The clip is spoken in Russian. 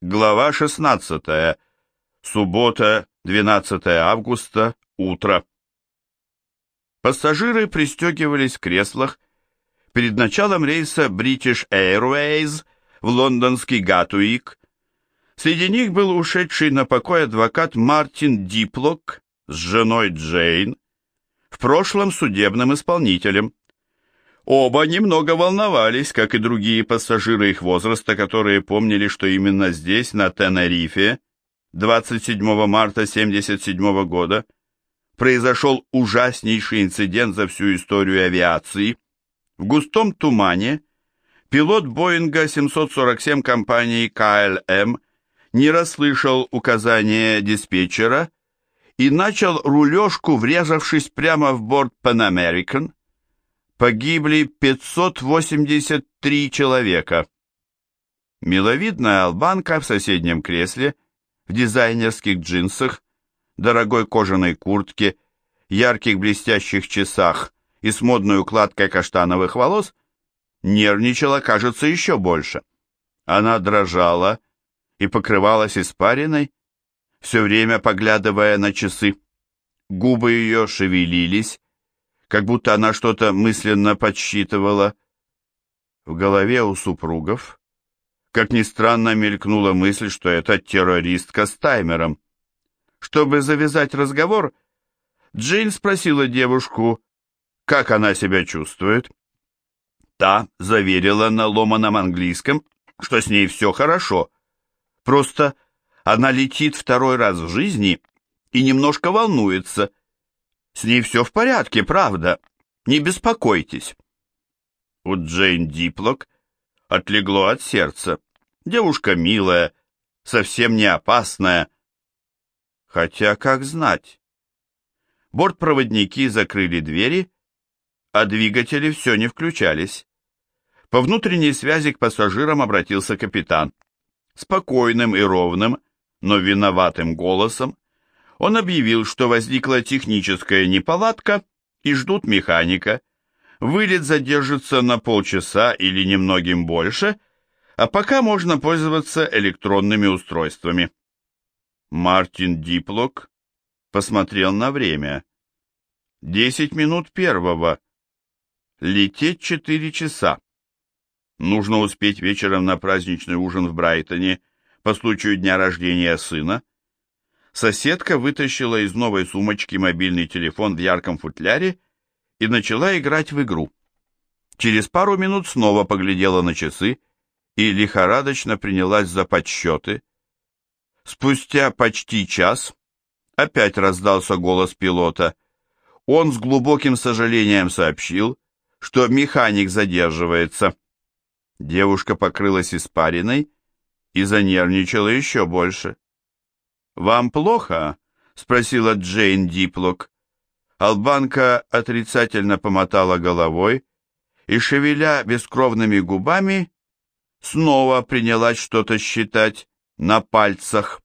Глава 16. Суббота, 12 августа, утро. Пассажиры пристегивались в креслах перед началом рейса British Airways в лондонский Гатуик. Среди них был ушедший на покой адвокат Мартин Диплок с женой Джейн, в прошлом судебным исполнителем. Оба немного волновались, как и другие пассажиры их возраста, которые помнили, что именно здесь, на Тенерифе, 27 марта 1977 года, произошел ужаснейший инцидент за всю историю авиации. В густом тумане пилот Боинга 747 компании КЛМ не расслышал указания диспетчера и начал рулежку, врезавшись прямо в борт Pan American, погибли 583 человека. Миловидная албанка в соседнем кресле, в дизайнерских джинсах, дорогой кожаной куртке, ярких блестящих часах и с модной укладкой каштановых волос, нервничала, кажется, еще больше. Она дрожала и покрывалась испариной, все время поглядывая на часы. Губы ее шевелились, как будто она что-то мысленно подсчитывала. В голове у супругов, как ни странно, мелькнула мысль, что это террористка с таймером. Чтобы завязать разговор, Джейн спросила девушку, как она себя чувствует. Та заверила на ломаном английском, что с ней все хорошо. Просто она летит второй раз в жизни и немножко волнуется, с ней все в порядке, правда. Не беспокойтесь. У Джейн Диплок отлегло от сердца. Девушка милая, совсем не опасная. Хотя, как знать. Бортпроводники закрыли двери, а двигатели все не включались. По внутренней связи к пассажирам обратился капитан. Спокойным и ровным, но виноватым голосом он объявил, что возникла техническая неполадка и ждут механика. Вылет задержится на полчаса или немногим больше, а пока можно пользоваться электронными устройствами. Мартин Диплок посмотрел на время. Десять минут первого. Лететь четыре часа. Нужно успеть вечером на праздничный ужин в Брайтоне по случаю дня рождения сына, соседка вытащила из новой сумочки мобильный телефон в ярком футляре и начала играть в игру. Через пару минут снова поглядела на часы и лихорадочно принялась за подсчеты. Спустя почти час опять раздался голос пилота. Он с глубоким сожалением сообщил, что механик задерживается. Девушка покрылась испариной и занервничала еще больше. «Вам плохо?» — спросила Джейн Диплок. Албанка отрицательно помотала головой и, шевеля бескровными губами, снова принялась что-то считать на пальцах.